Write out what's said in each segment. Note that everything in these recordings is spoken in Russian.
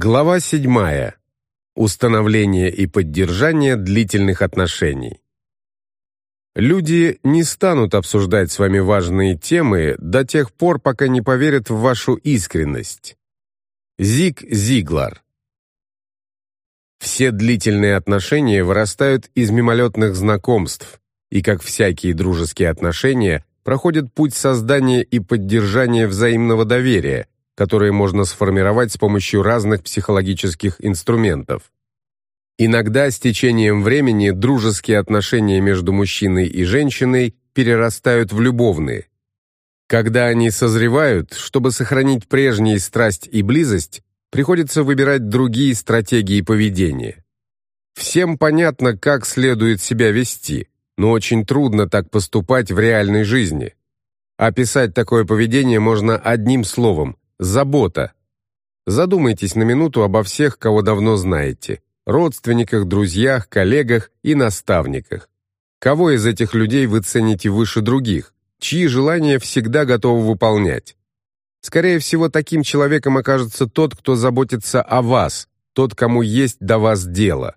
Глава 7. Установление и поддержание длительных отношений. Люди не станут обсуждать с вами важные темы до тех пор, пока не поверят в вашу искренность. Зиг Зиглар. Все длительные отношения вырастают из мимолетных знакомств, и, как всякие дружеские отношения, проходят путь создания и поддержания взаимного доверия – которые можно сформировать с помощью разных психологических инструментов. Иногда с течением времени дружеские отношения между мужчиной и женщиной перерастают в любовные. Когда они созревают, чтобы сохранить прежние страсть и близость, приходится выбирать другие стратегии поведения. Всем понятно, как следует себя вести, но очень трудно так поступать в реальной жизни. Описать такое поведение можно одним словом Забота. Задумайтесь на минуту обо всех, кого давно знаете. Родственниках, друзьях, коллегах и наставниках. Кого из этих людей вы цените выше других? Чьи желания всегда готовы выполнять? Скорее всего, таким человеком окажется тот, кто заботится о вас, тот, кому есть до вас дело.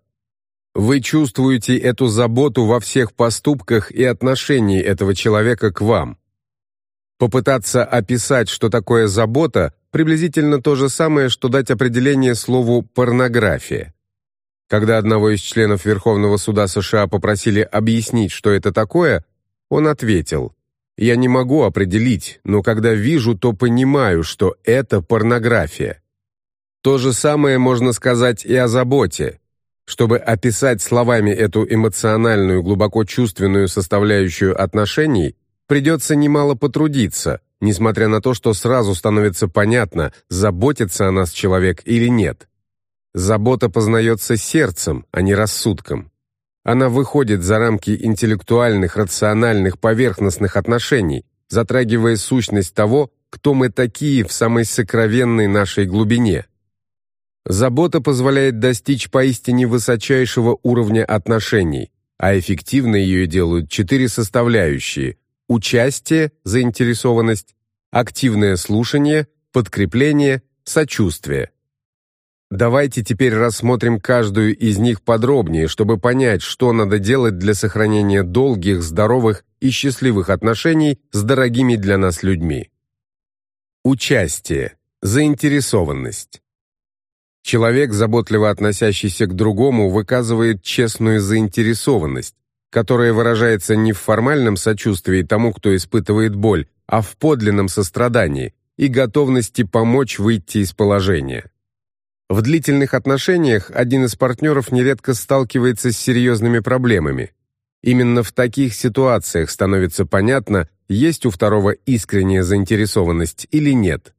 Вы чувствуете эту заботу во всех поступках и отношении этого человека к вам. Попытаться описать, что такое забота, приблизительно то же самое, что дать определение слову «порнография». Когда одного из членов Верховного суда США попросили объяснить, что это такое, он ответил, «Я не могу определить, но когда вижу, то понимаю, что это порнография». То же самое можно сказать и о заботе. Чтобы описать словами эту эмоциональную, глубоко чувственную составляющую отношений, придется немало потрудиться, несмотря на то, что сразу становится понятно, заботится о нас человек или нет. Забота познается сердцем, а не рассудком. Она выходит за рамки интеллектуальных, рациональных, поверхностных отношений, затрагивая сущность того, кто мы такие в самой сокровенной нашей глубине. Забота позволяет достичь поистине высочайшего уровня отношений, а эффективно ее делают четыре составляющие участие, заинтересованность, активное слушание, подкрепление, сочувствие. Давайте теперь рассмотрим каждую из них подробнее, чтобы понять, что надо делать для сохранения долгих, здоровых и счастливых отношений с дорогими для нас людьми. Участие, заинтересованность. Человек, заботливо относящийся к другому, выказывает честную заинтересованность, которое выражается не в формальном сочувствии тому, кто испытывает боль, а в подлинном сострадании и готовности помочь выйти из положения. В длительных отношениях один из партнеров нередко сталкивается с серьезными проблемами. Именно в таких ситуациях становится понятно, есть у второго искренняя заинтересованность или нет.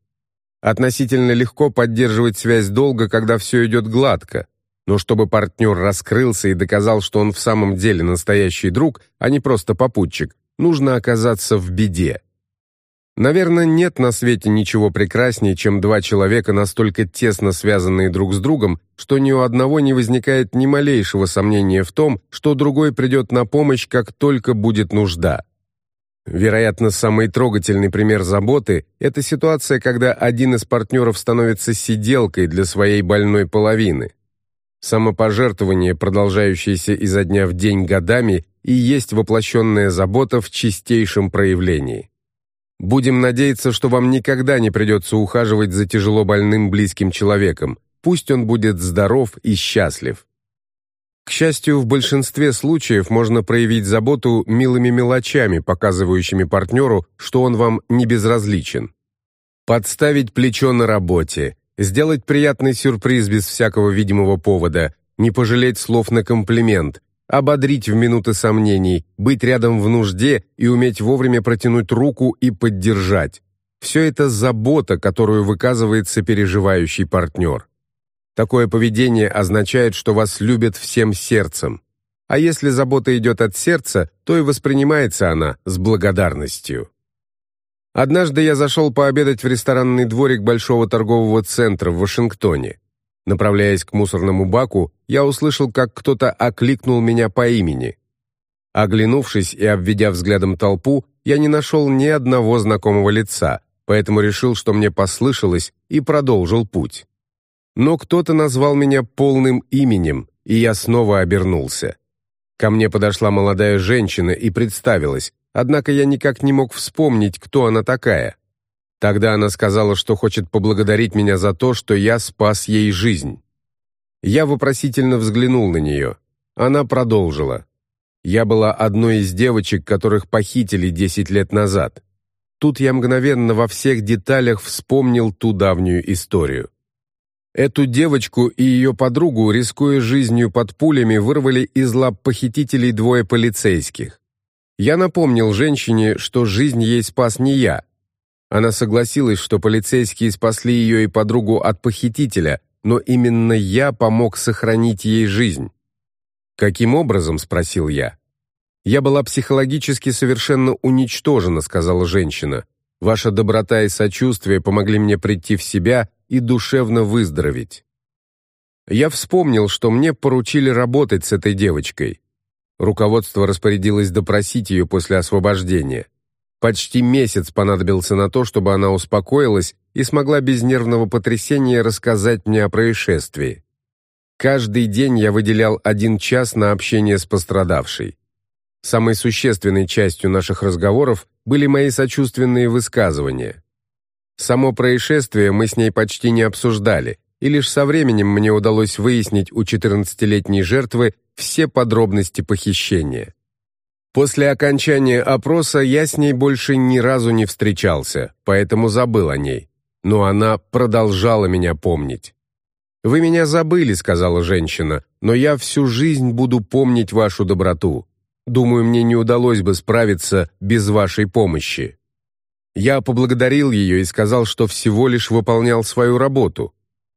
Относительно легко поддерживать связь долго, когда все идет гладко, но чтобы партнер раскрылся и доказал, что он в самом деле настоящий друг, а не просто попутчик, нужно оказаться в беде. Наверное, нет на свете ничего прекраснее, чем два человека, настолько тесно связанные друг с другом, что ни у одного не возникает ни малейшего сомнения в том, что другой придет на помощь, как только будет нужда. Вероятно, самый трогательный пример заботы – это ситуация, когда один из партнеров становится сиделкой для своей больной половины – Самопожертвование, продолжающееся изо дня в день годами, и есть воплощенная забота в чистейшем проявлении. Будем надеяться, что вам никогда не придется ухаживать за тяжело больным близким человеком, пусть он будет здоров и счастлив. К счастью, в большинстве случаев можно проявить заботу милыми мелочами, показывающими партнеру, что он вам не безразличен. Подставить плечо на работе, сделать приятный сюрприз без всякого видимого повода, не пожалеть слов на комплимент, ободрить в минуты сомнений, быть рядом в нужде и уметь вовремя протянуть руку и поддержать. Все это забота, которую выказывает сопереживающий партнер. Такое поведение означает, что вас любят всем сердцем. А если забота идет от сердца, то и воспринимается она с благодарностью. Однажды я зашел пообедать в ресторанный дворик большого торгового центра в Вашингтоне. Направляясь к мусорному баку, я услышал, как кто-то окликнул меня по имени. Оглянувшись и обведя взглядом толпу, я не нашел ни одного знакомого лица, поэтому решил, что мне послышалось, и продолжил путь. Но кто-то назвал меня полным именем, и я снова обернулся. Ко мне подошла молодая женщина и представилась, однако я никак не мог вспомнить, кто она такая. Тогда она сказала, что хочет поблагодарить меня за то, что я спас ей жизнь. Я вопросительно взглянул на нее. Она продолжила. Я была одной из девочек, которых похитили 10 лет назад. Тут я мгновенно во всех деталях вспомнил ту давнюю историю. Эту девочку и ее подругу, рискуя жизнью под пулями, вырвали из лап похитителей двое полицейских. Я напомнил женщине, что жизнь ей спас не я. Она согласилась, что полицейские спасли ее и подругу от похитителя, но именно я помог сохранить ей жизнь. «Каким образом?» – спросил я. «Я была психологически совершенно уничтожена», — сказала женщина. «Ваша доброта и сочувствие помогли мне прийти в себя и душевно выздороветь». Я вспомнил, что мне поручили работать с этой девочкой. Руководство распорядилось допросить ее после освобождения. Почти месяц понадобился на то, чтобы она успокоилась и смогла без нервного потрясения рассказать мне о происшествии. Каждый день я выделял один час на общение с пострадавшей. Самой существенной частью наших разговоров были мои сочувственные высказывания. Само происшествие мы с ней почти не обсуждали, и лишь со временем мне удалось выяснить у 14-летней жертвы все подробности похищения. После окончания опроса я с ней больше ни разу не встречался, поэтому забыл о ней. Но она продолжала меня помнить. «Вы меня забыли», — сказала женщина, «но я всю жизнь буду помнить вашу доброту. Думаю, мне не удалось бы справиться без вашей помощи. Я поблагодарил ее и сказал, что всего лишь выполнял свою работу.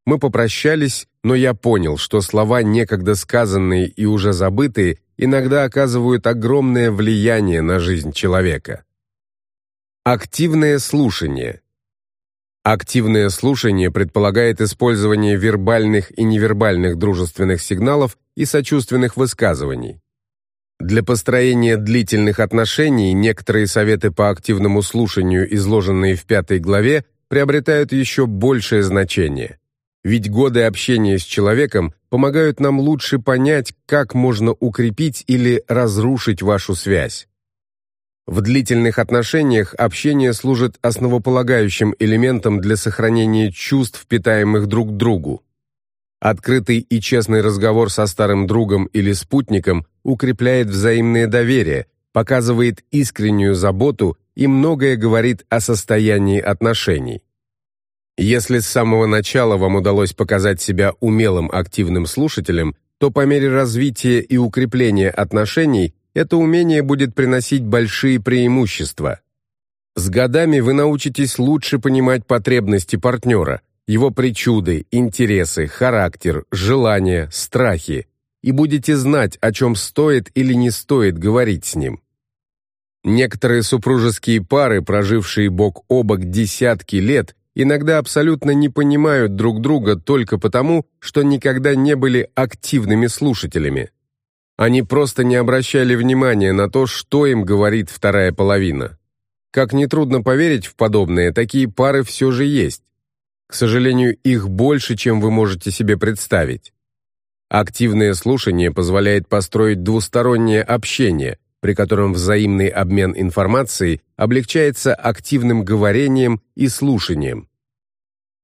Мы попрощались, но я понял, что слова, некогда сказанные и уже забытые, иногда оказывают огромное влияние на жизнь человека. Активное слушание. Активное слушание предполагает использование вербальных и невербальных дружественных сигналов и сочувственных высказываний. Для построения длительных отношений некоторые советы по активному слушанию, изложенные в пятой главе, приобретают еще большее значение. Ведь годы общения с человеком помогают нам лучше понять, как можно укрепить или разрушить вашу связь. В длительных отношениях общение служит основополагающим элементом для сохранения чувств, питаемых друг другу. Открытый и честный разговор со старым другом или спутником укрепляет взаимное доверие, показывает искреннюю заботу и многое говорит о состоянии отношений. Если с самого начала вам удалось показать себя умелым активным слушателем, то по мере развития и укрепления отношений это умение будет приносить большие преимущества. С годами вы научитесь лучше понимать потребности партнера – его причуды, интересы, характер, желания, страхи, и будете знать, о чем стоит или не стоит говорить с ним. Некоторые супружеские пары, прожившие бок о бок десятки лет, иногда абсолютно не понимают друг друга только потому, что никогда не были активными слушателями. Они просто не обращали внимания на то, что им говорит вторая половина. Как нетрудно поверить в подобное, такие пары все же есть. К сожалению, их больше, чем вы можете себе представить. Активное слушание позволяет построить двустороннее общение, при котором взаимный обмен информацией облегчается активным говорением и слушанием.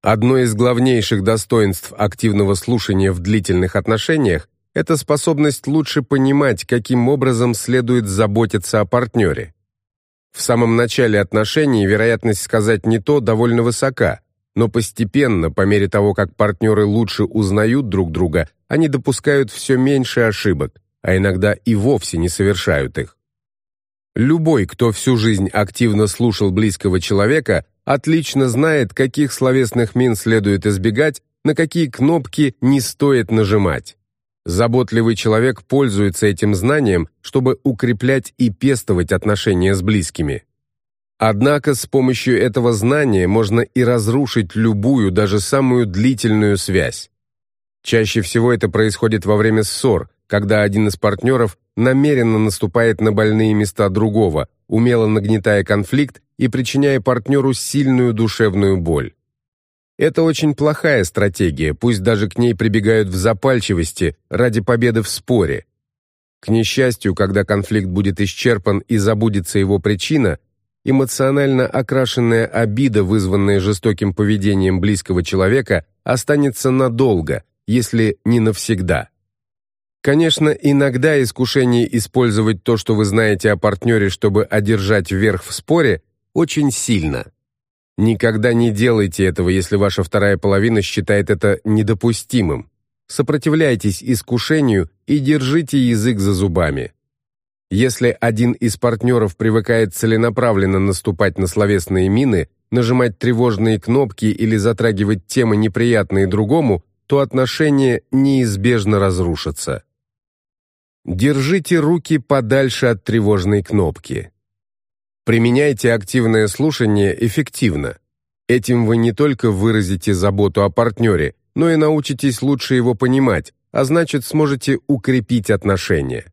Одно из главнейших достоинств активного слушания в длительных отношениях – это способность лучше понимать, каким образом следует заботиться о партнере. В самом начале отношений вероятность сказать не то довольно высока – но постепенно, по мере того, как партнеры лучше узнают друг друга, они допускают все меньше ошибок, а иногда и вовсе не совершают их. Любой, кто всю жизнь активно слушал близкого человека, отлично знает, каких словесных мин следует избегать, на какие кнопки не стоит нажимать. Заботливый человек пользуется этим знанием, чтобы укреплять и пестовать отношения с близкими. Однако с помощью этого знания можно и разрушить любую, даже самую длительную связь. Чаще всего это происходит во время ссор, когда один из партнеров намеренно наступает на больные места другого, умело нагнетая конфликт и причиняя партнеру сильную душевную боль. Это очень плохая стратегия, пусть даже к ней прибегают в запальчивости ради победы в споре. К несчастью, когда конфликт будет исчерпан и забудется его причина, эмоционально окрашенная обида, вызванная жестоким поведением близкого человека, останется надолго, если не навсегда. Конечно, иногда искушение использовать то, что вы знаете о партнере, чтобы одержать верх в споре, очень сильно. Никогда не делайте этого, если ваша вторая половина считает это недопустимым. Сопротивляйтесь искушению и держите язык за зубами. Если один из партнеров привыкает целенаправленно наступать на словесные мины, нажимать тревожные кнопки или затрагивать темы неприятные другому, то отношения неизбежно разрушатся. Держите руки подальше от тревожной кнопки. Применяйте активное слушание эффективно. Этим вы не только выразите заботу о партнере, но и научитесь лучше его понимать, а значит сможете укрепить отношения.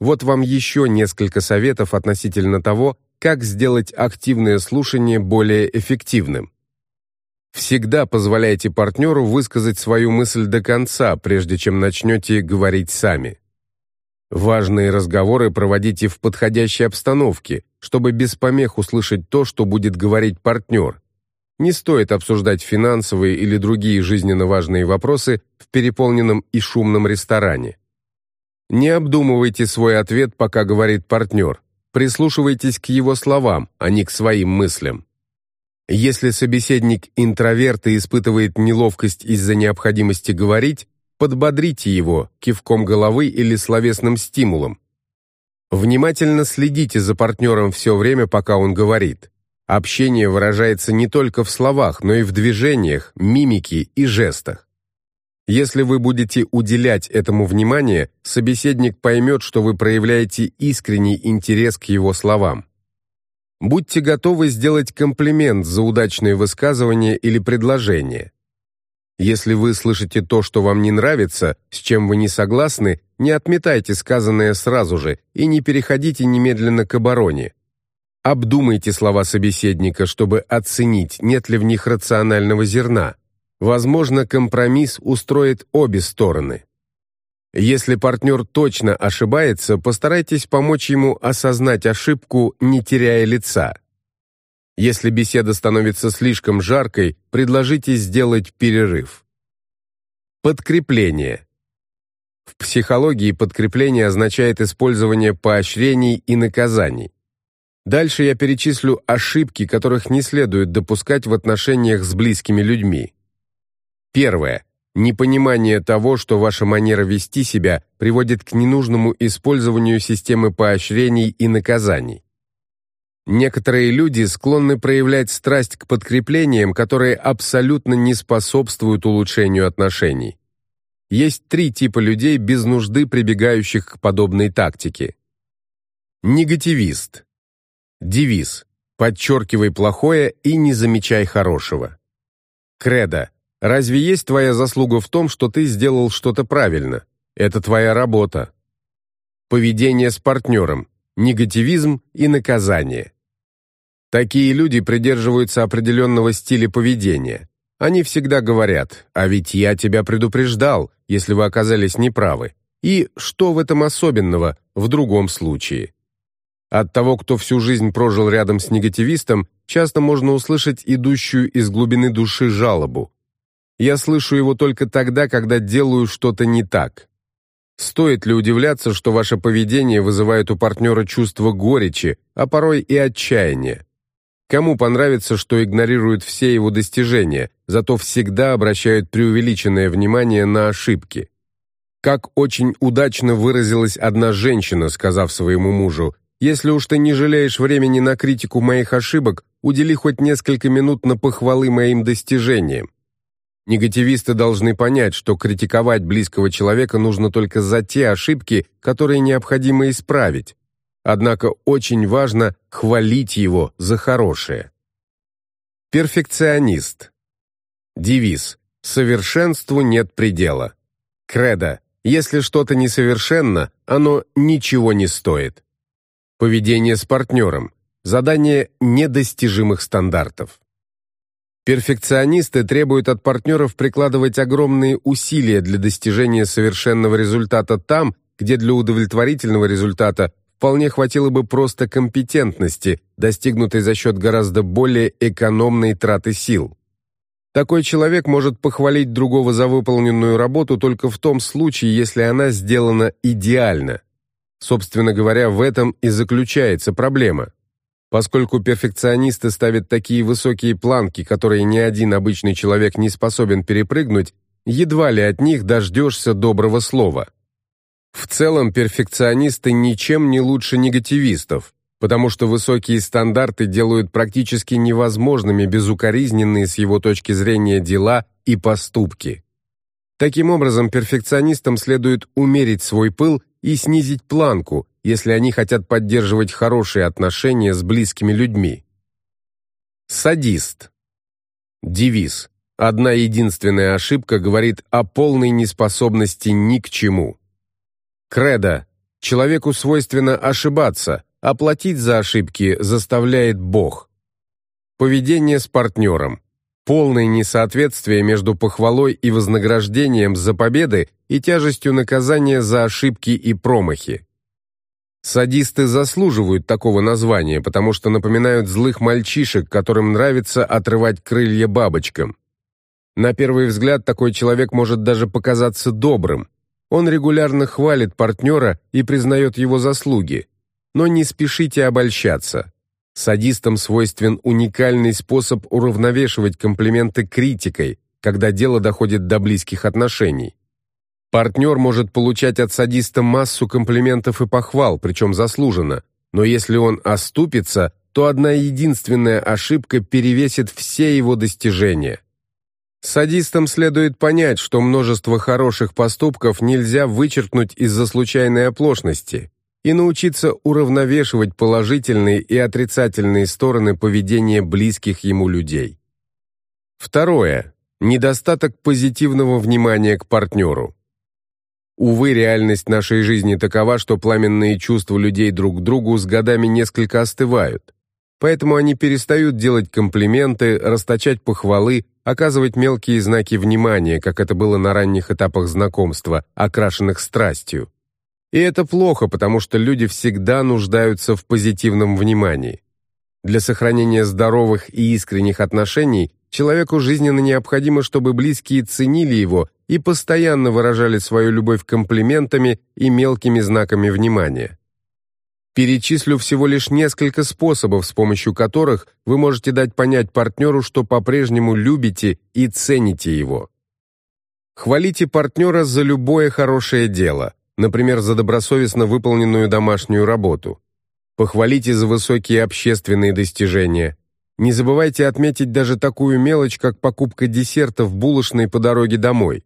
Вот вам еще несколько советов относительно того, как сделать активное слушание более эффективным. Всегда позволяйте партнеру высказать свою мысль до конца, прежде чем начнете говорить сами. Важные разговоры проводите в подходящей обстановке, чтобы без помех услышать то, что будет говорить партнер. Не стоит обсуждать финансовые или другие жизненно важные вопросы в переполненном и шумном ресторане. Не обдумывайте свой ответ, пока говорит партнер. Прислушивайтесь к его словам, а не к своим мыслям. Если собеседник интроверт и испытывает неловкость из-за необходимости говорить, подбодрите его кивком головы или словесным стимулом. Внимательно следите за партнером все время, пока он говорит. Общение выражается не только в словах, но и в движениях, мимике и жестах. Если вы будете уделять этому внимание, собеседник поймет, что вы проявляете искренний интерес к его словам. Будьте готовы сделать комплимент за удачное высказывание или предложение. Если вы слышите то, что вам не нравится, с чем вы не согласны, не отметайте сказанное сразу же и не переходите немедленно к обороне. Обдумайте слова собеседника, чтобы оценить, нет ли в них рационального зерна. Возможно, компромисс устроит обе стороны. Если партнер точно ошибается, постарайтесь помочь ему осознать ошибку, не теряя лица. Если беседа становится слишком жаркой, предложите сделать перерыв. Подкрепление. В психологии подкрепление означает использование поощрений и наказаний. Дальше я перечислю ошибки, которых не следует допускать в отношениях с близкими людьми. Первое. Непонимание того, что ваша манера вести себя приводит к ненужному использованию системы поощрений и наказаний. Некоторые люди склонны проявлять страсть к подкреплениям, которые абсолютно не способствуют улучшению отношений. Есть три типа людей без нужды прибегающих к подобной тактике. Негативист. Девиз: подчеркивай плохое и не замечай хорошего. Кредо: Разве есть твоя заслуга в том, что ты сделал что-то правильно? Это твоя работа. Поведение с партнером, негативизм и наказание. Такие люди придерживаются определенного стиля поведения. Они всегда говорят «А ведь я тебя предупреждал, если вы оказались неправы». И «Что в этом особенного?» в другом случае. От того, кто всю жизнь прожил рядом с негативистом, часто можно услышать идущую из глубины души жалобу. Я слышу его только тогда, когда делаю что-то не так. Стоит ли удивляться, что ваше поведение вызывает у партнера чувство горечи, а порой и отчаяния? Кому понравится, что игнорируют все его достижения, зато всегда обращают преувеличенное внимание на ошибки? Как очень удачно выразилась одна женщина, сказав своему мужу, «Если уж ты не жалеешь времени на критику моих ошибок, удели хоть несколько минут на похвалы моим достижениям. Негативисты должны понять, что критиковать близкого человека нужно только за те ошибки, которые необходимо исправить. Однако очень важно хвалить его за хорошее. Перфекционист. Девиз «Совершенству нет предела». Кредо «Если что-то несовершенно, оно ничего не стоит». Поведение с партнером. Задание недостижимых стандартов. Перфекционисты требуют от партнеров прикладывать огромные усилия для достижения совершенного результата там, где для удовлетворительного результата вполне хватило бы просто компетентности, достигнутой за счет гораздо более экономной траты сил. Такой человек может похвалить другого за выполненную работу только в том случае, если она сделана идеально. Собственно говоря, в этом и заключается проблема. Поскольку перфекционисты ставят такие высокие планки, которые ни один обычный человек не способен перепрыгнуть, едва ли от них дождешься доброго слова. В целом перфекционисты ничем не лучше негативистов, потому что высокие стандарты делают практически невозможными безукоризненные с его точки зрения дела и поступки. Таким образом, перфекционистам следует умерить свой пыл и снизить планку, если они хотят поддерживать хорошие отношения с близкими людьми. Садист. Девиз. Одна единственная ошибка говорит о полной неспособности ни к чему. Кредо. Человеку свойственно ошибаться, а платить за ошибки заставляет Бог. Поведение с партнером. Полное несоответствие между похвалой и вознаграждением за победы и тяжестью наказания за ошибки и промахи. Садисты заслуживают такого названия, потому что напоминают злых мальчишек, которым нравится отрывать крылья бабочкам. На первый взгляд такой человек может даже показаться добрым, он регулярно хвалит партнера и признает его заслуги. Но не спешите обольщаться. Садистам свойствен уникальный способ уравновешивать комплименты критикой, когда дело доходит до близких отношений. Партнер может получать от садиста массу комплиментов и похвал, причем заслуженно, но если он оступится, то одна единственная ошибка перевесит все его достижения – Садистам следует понять, что множество хороших поступков нельзя вычеркнуть из-за случайной оплошности и научиться уравновешивать положительные и отрицательные стороны поведения близких ему людей. Второе. Недостаток позитивного внимания к партнеру. Увы, реальность нашей жизни такова, что пламенные чувства людей друг к другу с годами несколько остывают. Поэтому они перестают делать комплименты, расточать похвалы, оказывать мелкие знаки внимания, как это было на ранних этапах знакомства, окрашенных страстью. И это плохо, потому что люди всегда нуждаются в позитивном внимании. Для сохранения здоровых и искренних отношений человеку жизненно необходимо, чтобы близкие ценили его и постоянно выражали свою любовь комплиментами и мелкими знаками внимания. Перечислю всего лишь несколько способов, с помощью которых вы можете дать понять партнеру, что по-прежнему любите и цените его. Хвалите партнера за любое хорошее дело, например, за добросовестно выполненную домашнюю работу. Похвалите за высокие общественные достижения. Не забывайте отметить даже такую мелочь, как покупка десерта в булочной по дороге домой.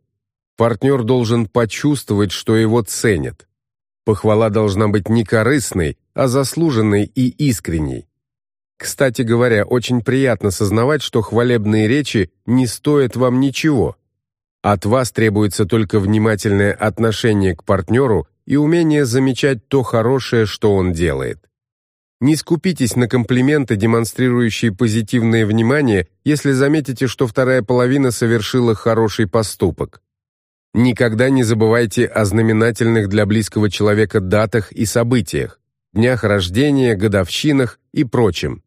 Партнер должен почувствовать, что его ценят. Похвала должна быть не корыстной, а заслуженной и искренней. Кстати говоря, очень приятно сознавать, что хвалебные речи не стоят вам ничего. От вас требуется только внимательное отношение к партнеру и умение замечать то хорошее, что он делает. Не скупитесь на комплименты, демонстрирующие позитивное внимание, если заметите, что вторая половина совершила хороший поступок. Никогда не забывайте о знаменательных для близкого человека датах и событиях, днях рождения, годовщинах и прочем.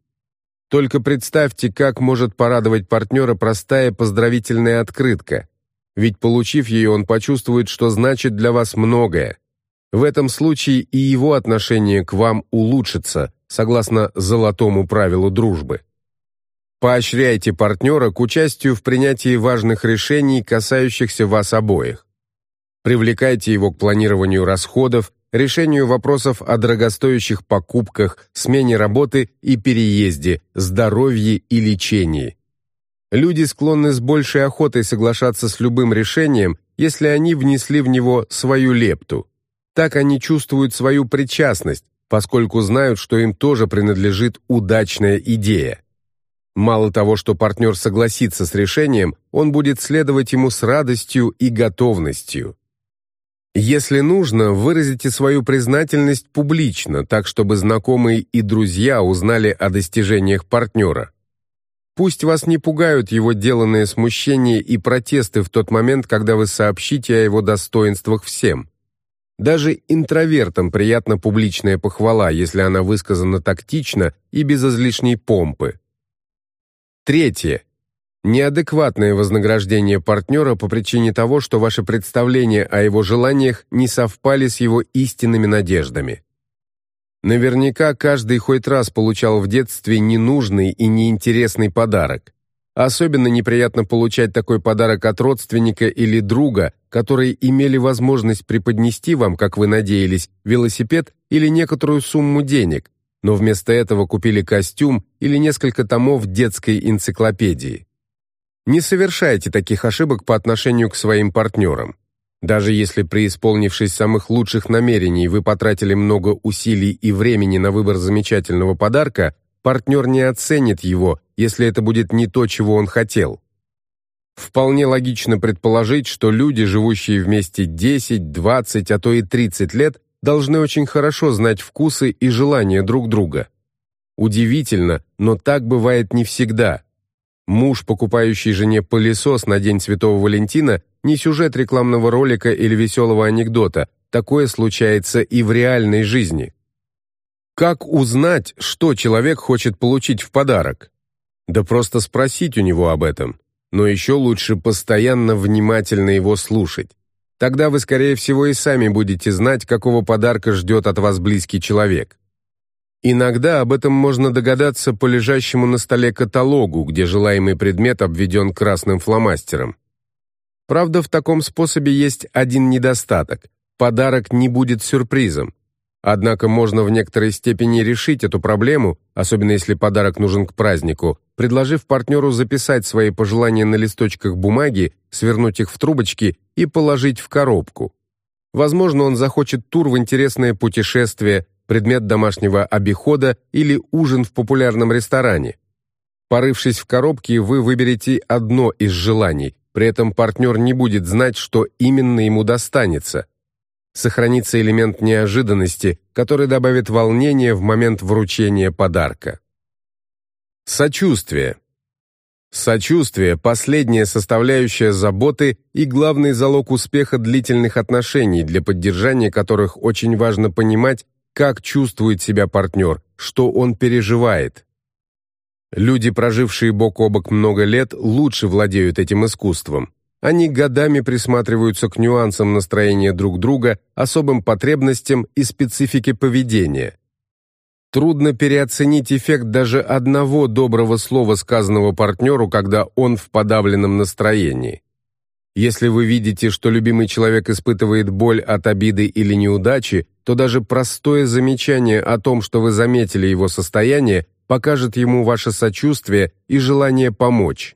Только представьте, как может порадовать партнера простая поздравительная открытка, ведь получив ее, он почувствует, что значит для вас многое. В этом случае и его отношение к вам улучшится, согласно золотому правилу дружбы. Поощряйте партнера к участию в принятии важных решений, касающихся вас обоих. Привлекайте его к планированию расходов, решению вопросов о дорогостоящих покупках, смене работы и переезде, здоровье и лечении. Люди склонны с большей охотой соглашаться с любым решением, если они внесли в него свою лепту. Так они чувствуют свою причастность, поскольку знают, что им тоже принадлежит удачная идея. Мало того, что партнер согласится с решением, он будет следовать ему с радостью и готовностью. Если нужно, выразите свою признательность публично, так чтобы знакомые и друзья узнали о достижениях партнера. Пусть вас не пугают его деланные смущения и протесты в тот момент, когда вы сообщите о его достоинствах всем. Даже интровертам приятна публичная похвала, если она высказана тактично и без излишней помпы. Третье. Неадекватное вознаграждение партнера по причине того, что ваши представления о его желаниях не совпали с его истинными надеждами. Наверняка каждый хоть раз получал в детстве ненужный и неинтересный подарок. Особенно неприятно получать такой подарок от родственника или друга, которые имели возможность преподнести вам, как вы надеялись, велосипед или некоторую сумму денег, но вместо этого купили костюм или несколько томов детской энциклопедии. Не совершайте таких ошибок по отношению к своим партнерам. Даже если преисполнившись самых лучших намерений вы потратили много усилий и времени на выбор замечательного подарка, партнер не оценит его, если это будет не то, чего он хотел. Вполне логично предположить, что люди, живущие вместе 10, 20, а то и 30 лет, должны очень хорошо знать вкусы и желания друг друга. Удивительно, но так бывает не всегда. Муж, покупающий жене пылесос на День Святого Валентина, не сюжет рекламного ролика или веселого анекдота. Такое случается и в реальной жизни. Как узнать, что человек хочет получить в подарок? Да просто спросить у него об этом. Но еще лучше постоянно внимательно его слушать. Тогда вы, скорее всего, и сами будете знать, какого подарка ждет от вас близкий человек. Иногда об этом можно догадаться по лежащему на столе каталогу, где желаемый предмет обведен красным фломастером. Правда, в таком способе есть один недостаток. Подарок не будет сюрпризом. Однако можно в некоторой степени решить эту проблему, особенно если подарок нужен к празднику, предложив партнеру записать свои пожелания на листочках бумаги, свернуть их в трубочки и положить в коробку. Возможно, он захочет тур в интересное путешествие, предмет домашнего обихода или ужин в популярном ресторане. Порывшись в коробке, вы выберете одно из желаний, при этом партнер не будет знать, что именно ему достанется. Сохранится элемент неожиданности, который добавит волнения в момент вручения подарка. Сочувствие. Сочувствие – последняя составляющая заботы и главный залог успеха длительных отношений, для поддержания которых очень важно понимать, как чувствует себя партнер, что он переживает. Люди, прожившие бок о бок много лет, лучше владеют этим искусством. Они годами присматриваются к нюансам настроения друг друга, особым потребностям и специфике поведения. Трудно переоценить эффект даже одного доброго слова, сказанного партнеру, когда он в подавленном настроении. Если вы видите, что любимый человек испытывает боль от обиды или неудачи, то даже простое замечание о том, что вы заметили его состояние, покажет ему ваше сочувствие и желание помочь.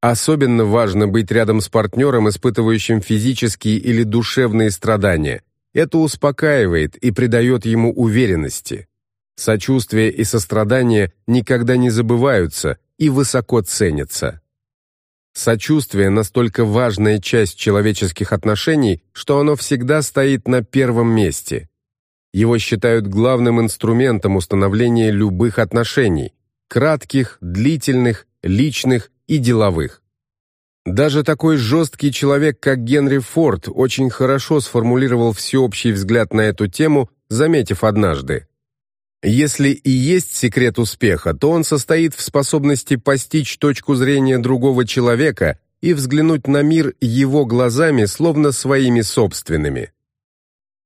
Особенно важно быть рядом с партнером, испытывающим физические или душевные страдания. Это успокаивает и придает ему уверенности. Сочувствие и сострадание никогда не забываются и высоко ценятся. Сочувствие настолько важная часть человеческих отношений, что оно всегда стоит на первом месте. Его считают главным инструментом установления любых отношений – кратких, длительных, личных и деловых. Даже такой жесткий человек, как Генри Форд, очень хорошо сформулировал всеобщий взгляд на эту тему, заметив однажды если и есть секрет успеха, то он состоит в способности постичь точку зрения другого человека и взглянуть на мир его глазами, словно своими собственными.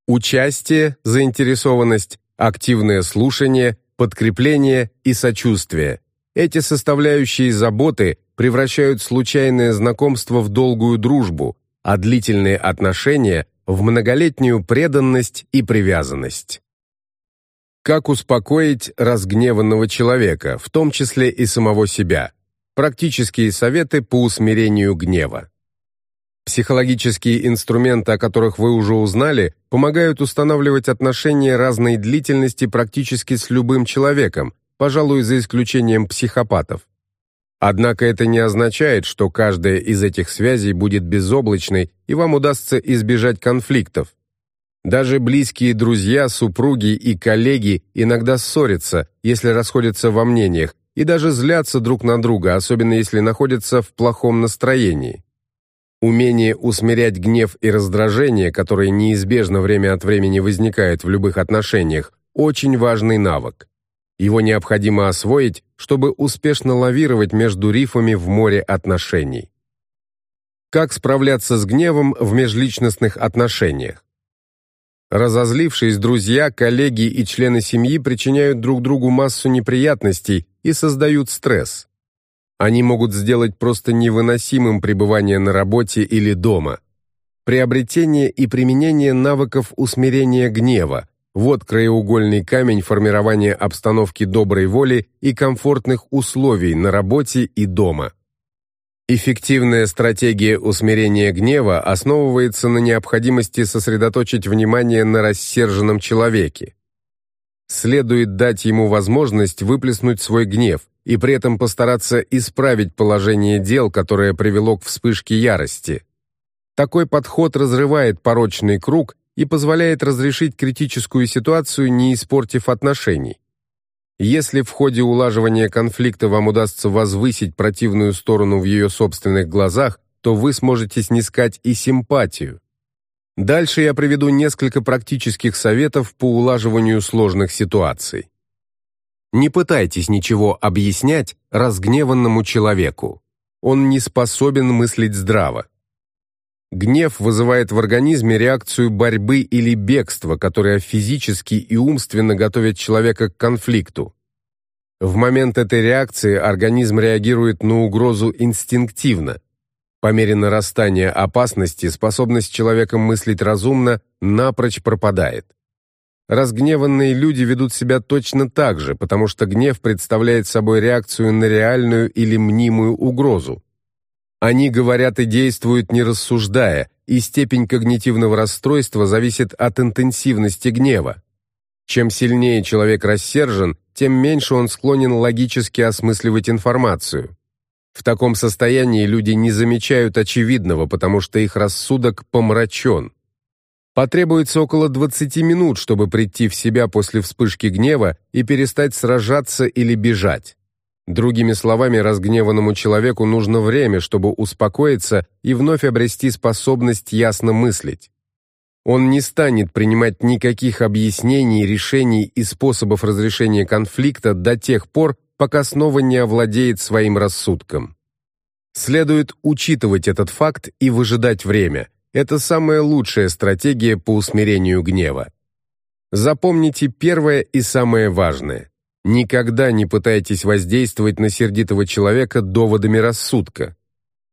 Участие, заинтересованность, активное слушание, подкрепление и сочувствие. Эти составляющие заботы превращают случайное знакомство в долгую дружбу, а длительные отношения – в многолетнюю преданность и привязанность. Как успокоить разгневанного человека, в том числе и самого себя? Практические советы по усмирению гнева. Психологические инструменты, о которых вы уже узнали, помогают устанавливать отношения разной длительности практически с любым человеком, пожалуй, за исключением психопатов. Однако это не означает, что каждая из этих связей будет безоблачной и вам удастся избежать конфликтов. Даже близкие друзья, супруги и коллеги иногда ссорятся, если расходятся во мнениях, и даже злятся друг на друга, особенно если находятся в плохом настроении. Умение усмирять гнев и раздражение, которые неизбежно время от времени возникают в любых отношениях, очень важный навык. Его необходимо освоить, чтобы успешно лавировать между рифами в море отношений. Как справляться с гневом в межличностных отношениях? Разозлившись, друзья, коллеги и члены семьи причиняют друг другу массу неприятностей и создают стресс. Они могут сделать просто невыносимым пребывание на работе или дома. Приобретение и применение навыков усмирения гнева – вот краеугольный камень формирования обстановки доброй воли и комфортных условий на работе и дома. Эффективная стратегия усмирения гнева основывается на необходимости сосредоточить внимание на рассерженном человеке. Следует дать ему возможность выплеснуть свой гнев и при этом постараться исправить положение дел, которое привело к вспышке ярости. Такой подход разрывает порочный круг и позволяет разрешить критическую ситуацию, не испортив отношений. Если в ходе улаживания конфликта вам удастся возвысить противную сторону в ее собственных глазах, то вы сможете снискать и симпатию. Дальше я приведу несколько практических советов по улаживанию сложных ситуаций. Не пытайтесь ничего объяснять разгневанному человеку. Он не способен мыслить здраво. Гнев вызывает в организме реакцию борьбы или бегства, которая физически и умственно готовит человека к конфликту. В момент этой реакции организм реагирует на угрозу инстинктивно. По мере нарастания опасности способность человека мыслить разумно напрочь пропадает. Разгневанные люди ведут себя точно так же, потому что гнев представляет собой реакцию на реальную или мнимую угрозу. Они говорят и действуют не рассуждая, и степень когнитивного расстройства зависит от интенсивности гнева. Чем сильнее человек рассержен, тем меньше он склонен логически осмысливать информацию. В таком состоянии люди не замечают очевидного, потому что их рассудок помрачен. Потребуется около 20 минут, чтобы прийти в себя после вспышки гнева и перестать сражаться или бежать. Другими словами, разгневанному человеку нужно время, чтобы успокоиться и вновь обрести способность ясно мыслить. Он не станет принимать никаких объяснений, решений и способов разрешения конфликта до тех пор, пока снова не овладеет своим рассудком. Следует учитывать этот факт и выжидать время. Это самая лучшая стратегия по усмирению гнева. Запомните первое и самое важное. Никогда не пытайтесь воздействовать на сердитого человека доводами рассудка.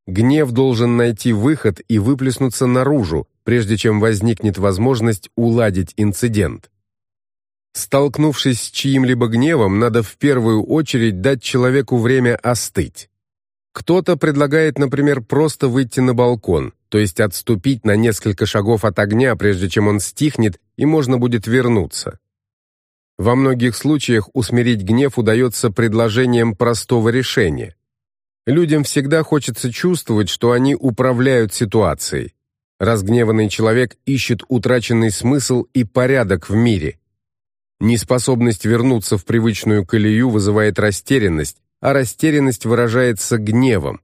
Гнев должен найти выход и выплеснуться наружу, прежде чем возникнет возможность уладить инцидент. Столкнувшись с чьим-либо гневом, надо в первую очередь дать человеку время остыть. Кто-то предлагает, например, просто выйти на балкон, то есть отступить на несколько шагов от огня, прежде чем он стихнет, и можно будет вернуться. Во многих случаях усмирить гнев удается предложением простого решения. Людям всегда хочется чувствовать, что они управляют ситуацией. Разгневанный человек ищет утраченный смысл и порядок в мире. Неспособность вернуться в привычную колею вызывает растерянность, а растерянность выражается гневом.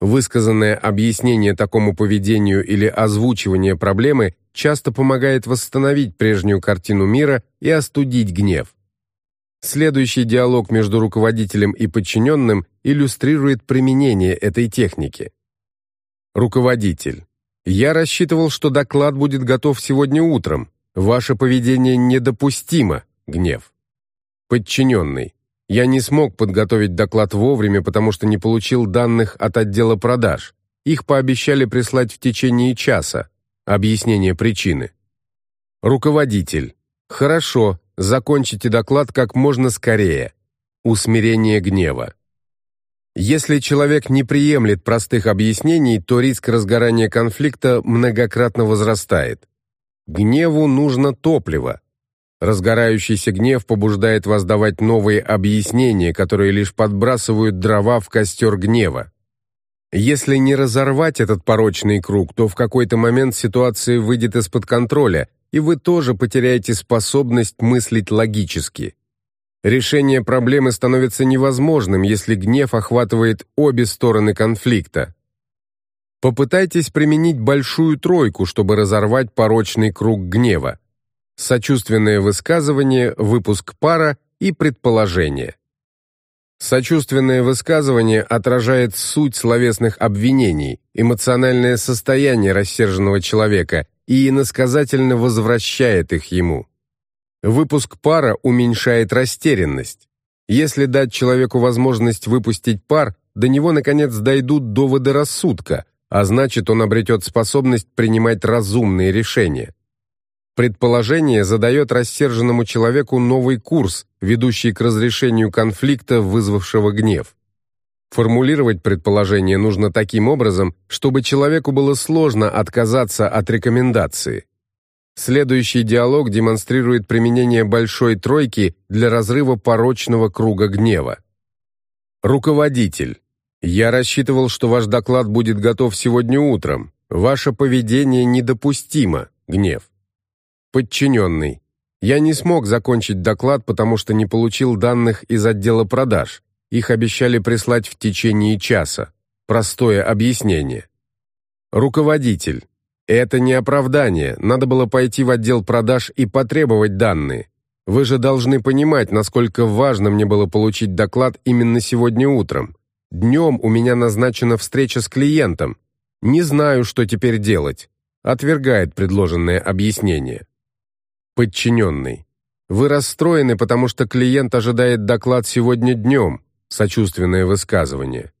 Высказанное объяснение такому поведению или озвучивание проблемы часто помогает восстановить прежнюю картину мира и остудить гнев. Следующий диалог между руководителем и подчиненным иллюстрирует применение этой техники. Руководитель. Я рассчитывал, что доклад будет готов сегодня утром. Ваше поведение недопустимо. Гнев. Подчиненный. Я не смог подготовить доклад вовремя, потому что не получил данных от отдела продаж. Их пообещали прислать в течение часа. Объяснение причины. Руководитель. Хорошо, закончите доклад как можно скорее. Усмирение гнева. Если человек не приемлет простых объяснений, то риск разгорания конфликта многократно возрастает. Гневу нужно топливо. Разгорающийся гнев побуждает вас давать новые объяснения, которые лишь подбрасывают дрова в костер гнева. Если не разорвать этот порочный круг, то в какой-то момент ситуация выйдет из-под контроля, и вы тоже потеряете способность мыслить логически. Решение проблемы становится невозможным, если гнев охватывает обе стороны конфликта. Попытайтесь применить большую тройку, чтобы разорвать порочный круг гнева. Сочувственное высказывание, выпуск пара и предположение. Сочувственное высказывание отражает суть словесных обвинений, эмоциональное состояние рассерженного человека и иносказательно возвращает их ему. Выпуск пара уменьшает растерянность. Если дать человеку возможность выпустить пар, до него, наконец, дойдут доводы рассудка, а значит, он обретет способность принимать разумные решения. Предположение задает рассерженному человеку новый курс, ведущий к разрешению конфликта, вызвавшего гнев. Формулировать предположение нужно таким образом, чтобы человеку было сложно отказаться от рекомендации. Следующий диалог демонстрирует применение большой тройки для разрыва порочного круга гнева. Руководитель. Я рассчитывал, что ваш доклад будет готов сегодня утром. Ваше поведение недопустимо. Гнев. Подчиненный. Я не смог закончить доклад, потому что не получил данных из отдела продаж. Их обещали прислать в течение часа. Простое объяснение. Руководитель. Это не оправдание. Надо было пойти в отдел продаж и потребовать данные. Вы же должны понимать, насколько важно мне было получить доклад именно сегодня утром. Днем у меня назначена встреча с клиентом. Не знаю, что теперь делать. Отвергает предложенное объяснение. Подчиненный. Вы расстроены, потому что клиент ожидает доклад сегодня днем. Сочувственное высказывание.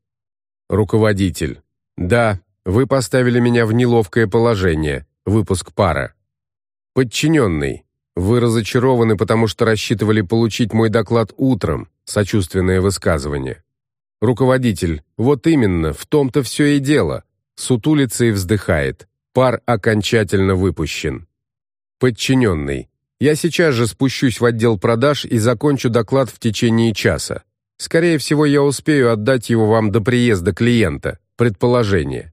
Руководитель. Да, вы поставили меня в неловкое положение. Выпуск пара. Подчиненный. Вы разочарованы, потому что рассчитывали получить мой доклад утром. Сочувственное высказывание. Руководитель. Вот именно, в том-то все и дело. Сутулится и вздыхает. Пар окончательно выпущен. Подчиненный. Я сейчас же спущусь в отдел продаж и закончу доклад в течение часа. Скорее всего, я успею отдать его вам до приезда клиента. Предположение.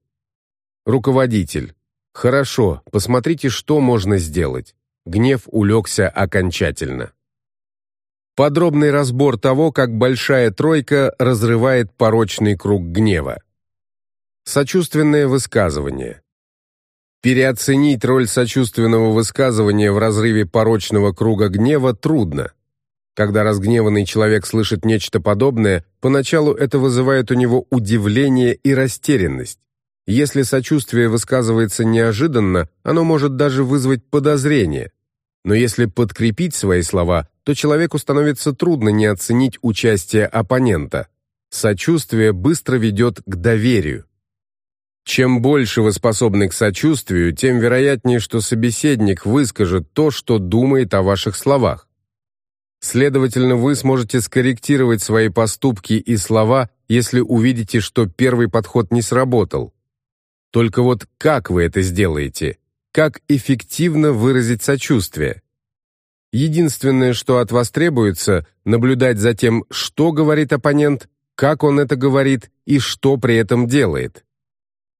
Руководитель. Хорошо, посмотрите, что можно сделать. Гнев улегся окончательно. Подробный разбор того, как большая тройка разрывает порочный круг гнева. Сочувственное высказывание. Переоценить роль сочувственного высказывания в разрыве порочного круга гнева трудно. Когда разгневанный человек слышит нечто подобное, поначалу это вызывает у него удивление и растерянность. Если сочувствие высказывается неожиданно, оно может даже вызвать подозрение. Но если подкрепить свои слова, то человеку становится трудно не оценить участие оппонента. Сочувствие быстро ведет к доверию. Чем больше вы способны к сочувствию, тем вероятнее, что собеседник выскажет то, что думает о ваших словах. Следовательно, вы сможете скорректировать свои поступки и слова, если увидите, что первый подход не сработал. Только вот как вы это сделаете? Как эффективно выразить сочувствие? Единственное, что от вас требуется, наблюдать за тем, что говорит оппонент, как он это говорит и что при этом делает.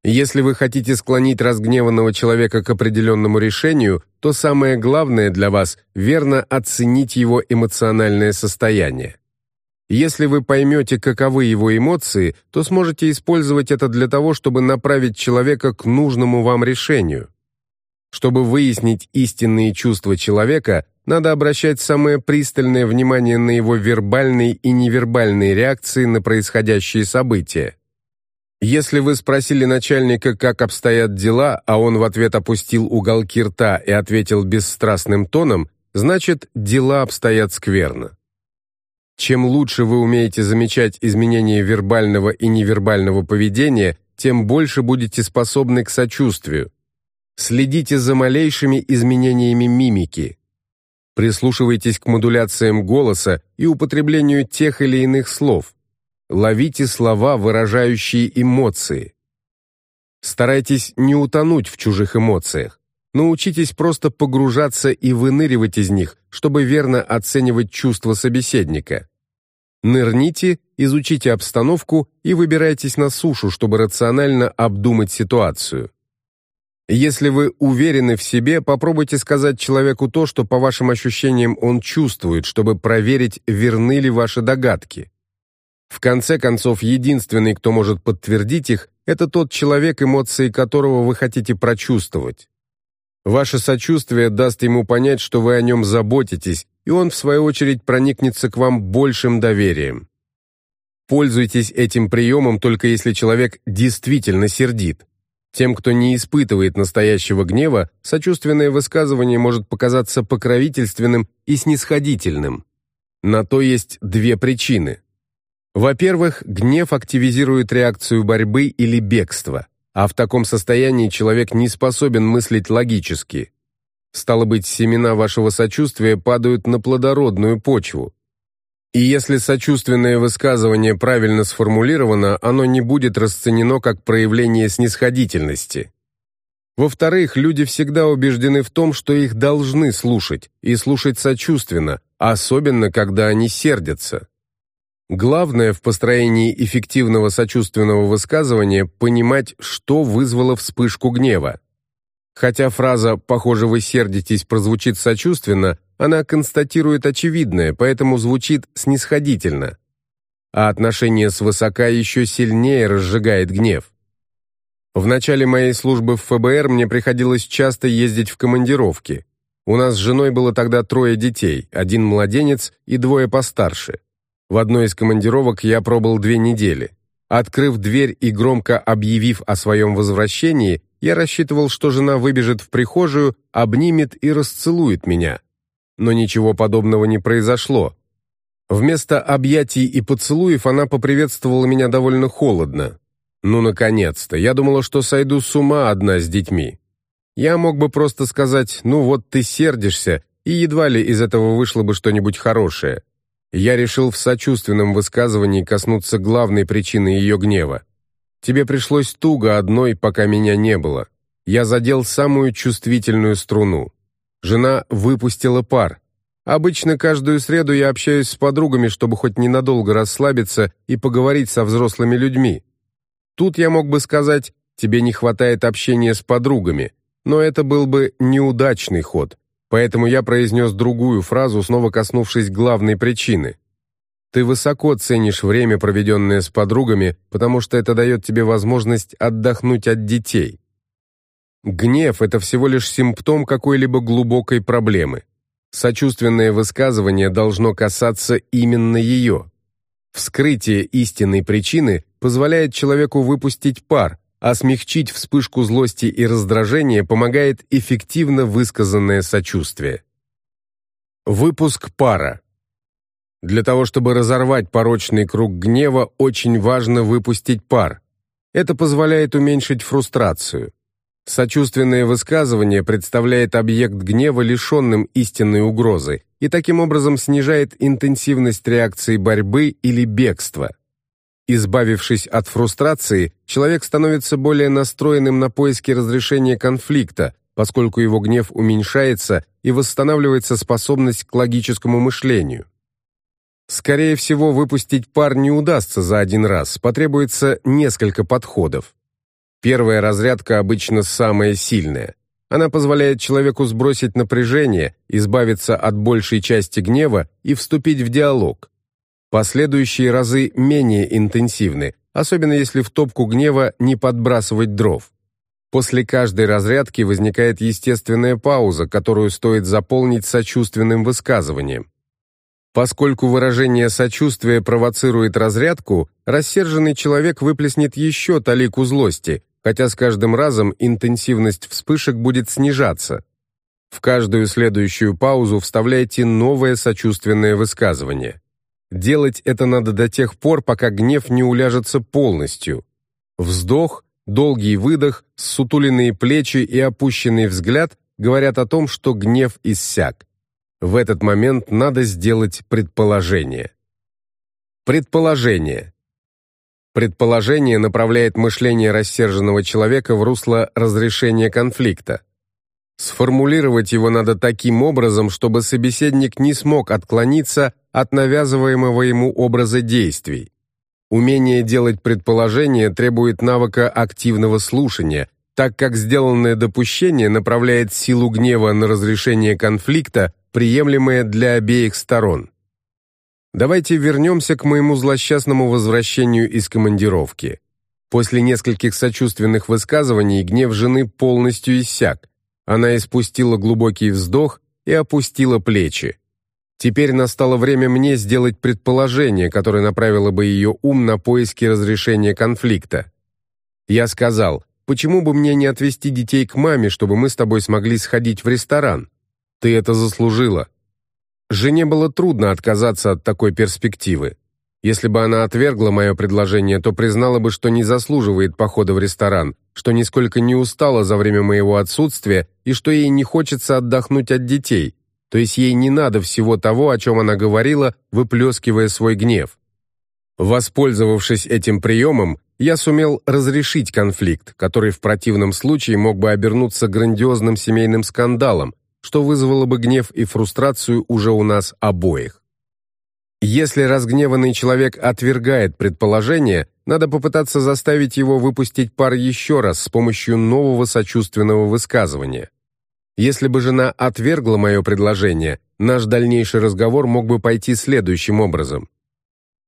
Если вы хотите склонить разгневанного человека к определенному решению, то самое главное для вас – верно оценить его эмоциональное состояние. Если вы поймете, каковы его эмоции, то сможете использовать это для того, чтобы направить человека к нужному вам решению. Чтобы выяснить истинные чувства человека, надо обращать самое пристальное внимание на его вербальные и невербальные реакции на происходящие события. Если вы спросили начальника, как обстоят дела, а он в ответ опустил уголки рта и ответил бесстрастным тоном, значит, дела обстоят скверно. Чем лучше вы умеете замечать изменения вербального и невербального поведения, тем больше будете способны к сочувствию. Следите за малейшими изменениями мимики. Прислушивайтесь к модуляциям голоса и употреблению тех или иных слов. Ловите слова, выражающие эмоции. Старайтесь не утонуть в чужих эмоциях. Научитесь просто погружаться и выныривать из них, чтобы верно оценивать чувства собеседника. Нырните, изучите обстановку и выбирайтесь на сушу, чтобы рационально обдумать ситуацию. Если вы уверены в себе, попробуйте сказать человеку то, что по вашим ощущениям он чувствует, чтобы проверить, верны ли ваши догадки. В конце концов, единственный, кто может подтвердить их, это тот человек, эмоции которого вы хотите прочувствовать. Ваше сочувствие даст ему понять, что вы о нем заботитесь, и он, в свою очередь, проникнется к вам большим доверием. Пользуйтесь этим приемом только если человек действительно сердит. Тем, кто не испытывает настоящего гнева, сочувственное высказывание может показаться покровительственным и снисходительным. На то есть две причины. Во-первых, гнев активизирует реакцию борьбы или бегства, а в таком состоянии человек не способен мыслить логически. Стало быть, семена вашего сочувствия падают на плодородную почву. И если сочувственное высказывание правильно сформулировано, оно не будет расценено как проявление снисходительности. Во-вторых, люди всегда убеждены в том, что их должны слушать, и слушать сочувственно, особенно когда они сердятся. Главное в построении эффективного сочувственного высказывания – понимать, что вызвало вспышку гнева. Хотя фраза «похоже, вы сердитесь» прозвучит сочувственно, она констатирует очевидное, поэтому звучит снисходительно. А отношение свысока еще сильнее разжигает гнев. В начале моей службы в ФБР мне приходилось часто ездить в командировки. У нас с женой было тогда трое детей, один младенец и двое постарше. В одной из командировок я пробыл две недели. Открыв дверь и громко объявив о своем возвращении, я рассчитывал, что жена выбежит в прихожую, обнимет и расцелует меня но ничего подобного не произошло. Вместо объятий и поцелуев она поприветствовала меня довольно холодно. Ну, наконец-то, я думала, что сойду с ума одна с детьми. Я мог бы просто сказать «ну вот ты сердишься», и едва ли из этого вышло бы что-нибудь хорошее. Я решил в сочувственном высказывании коснуться главной причины ее гнева. Тебе пришлось туго одной, пока меня не было. Я задел самую чувствительную струну. Жена выпустила пар. Обычно каждую среду я общаюсь с подругами, чтобы хоть ненадолго расслабиться и поговорить со взрослыми людьми. Тут я мог бы сказать, тебе не хватает общения с подругами, но это был бы неудачный ход, поэтому я произнес другую фразу, снова коснувшись главной причины. Ты высоко ценишь время, проведенное с подругами, потому что это дает тебе возможность отдохнуть от детей. Гнев – это всего лишь симптом какой-либо глубокой проблемы. Сочувственное высказывание должно касаться именно ее. Вскрытие истинной причины позволяет человеку выпустить пар, а смягчить вспышку злости и раздражения помогает эффективно высказанное сочувствие. Выпуск пара. Для того, чтобы разорвать порочный круг гнева, очень важно выпустить пар. Это позволяет уменьшить фрустрацию. Сочувственное высказывание представляет объект гнева лишенным истинной угрозы и таким образом снижает интенсивность реакции борьбы или бегства. Избавившись от фрустрации, человек становится более настроенным на поиски разрешения конфликта, поскольку его гнев уменьшается и восстанавливается способность к логическому мышлению. Скорее всего, выпустить пар не удастся за один раз, потребуется несколько подходов. Первая разрядка обычно самая сильная. Она позволяет человеку сбросить напряжение, избавиться от большей части гнева и вступить в диалог. Последующие разы менее интенсивны, особенно если в топку гнева не подбрасывать дров. После каждой разрядки возникает естественная пауза, которую стоит заполнить сочувственным высказыванием. Поскольку выражение сочувствия провоцирует разрядку, рассерженный человек выплеснет еще талику злости, хотя с каждым разом интенсивность вспышек будет снижаться. В каждую следующую паузу вставляйте новое сочувственное высказывание. Делать это надо до тех пор, пока гнев не уляжется полностью. Вздох, долгий выдох, сутуленные плечи и опущенный взгляд говорят о том, что гнев иссяк. В этот момент надо сделать предположение. Предположение. Предположение направляет мышление рассерженного человека в русло разрешения конфликта. Сформулировать его надо таким образом, чтобы собеседник не смог отклониться от навязываемого ему образа действий. Умение делать предположения требует навыка активного слушания, так как сделанное допущение направляет силу гнева на разрешение конфликта, приемлемое для обеих сторон. Давайте вернемся к моему злосчастному возвращению из командировки. После нескольких сочувственных высказываний гнев жены полностью иссяк. Она испустила глубокий вздох и опустила плечи. Теперь настало время мне сделать предположение, которое направило бы ее ум на поиски разрешения конфликта. Я сказал, почему бы мне не отвезти детей к маме, чтобы мы с тобой смогли сходить в ресторан? Ты это заслужила. Жене было трудно отказаться от такой перспективы. Если бы она отвергла мое предложение, то признала бы, что не заслуживает похода в ресторан, что нисколько не устала за время моего отсутствия и что ей не хочется отдохнуть от детей, то есть ей не надо всего того, о чем она говорила, выплескивая свой гнев. Воспользовавшись этим приемом, я сумел разрешить конфликт, который в противном случае мог бы обернуться грандиозным семейным скандалом, что вызвало бы гнев и фрустрацию уже у нас обоих. Если разгневанный человек отвергает предположение, надо попытаться заставить его выпустить пар еще раз с помощью нового сочувственного высказывания. Если бы жена отвергла мое предложение, наш дальнейший разговор мог бы пойти следующим образом.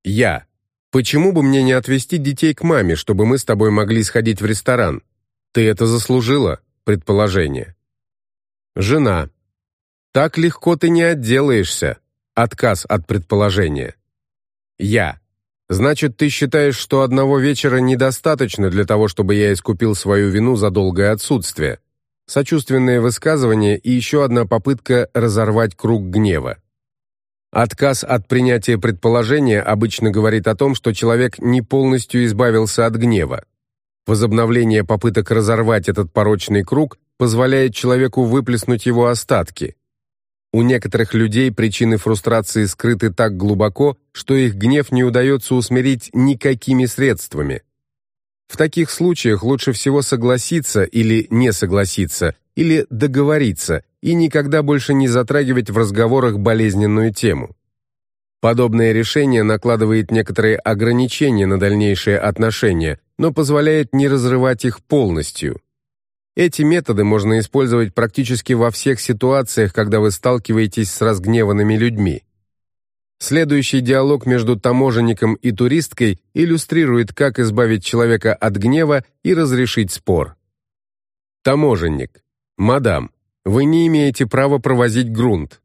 Я. Почему бы мне не отвезти детей к маме, чтобы мы с тобой могли сходить в ресторан? Ты это заслужила, предположение. Жена. Так легко ты не отделаешься. Отказ от предположения. Я. Значит, ты считаешь, что одного вечера недостаточно для того, чтобы я искупил свою вину за долгое отсутствие? Сочувственное высказывание и еще одна попытка разорвать круг гнева. Отказ от принятия предположения обычно говорит о том, что человек не полностью избавился от гнева. Возобновление попыток разорвать этот порочный круг позволяет человеку выплеснуть его остатки. У некоторых людей причины фрустрации скрыты так глубоко, что их гнев не удается усмирить никакими средствами. В таких случаях лучше всего согласиться или не согласиться, или договориться и никогда больше не затрагивать в разговорах болезненную тему. Подобное решение накладывает некоторые ограничения на дальнейшие отношения, но позволяет не разрывать их полностью. Эти методы можно использовать практически во всех ситуациях, когда вы сталкиваетесь с разгневанными людьми. Следующий диалог между таможенником и туристкой иллюстрирует, как избавить человека от гнева и разрешить спор. Таможенник. «Мадам, вы не имеете права провозить грунт».